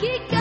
Kika.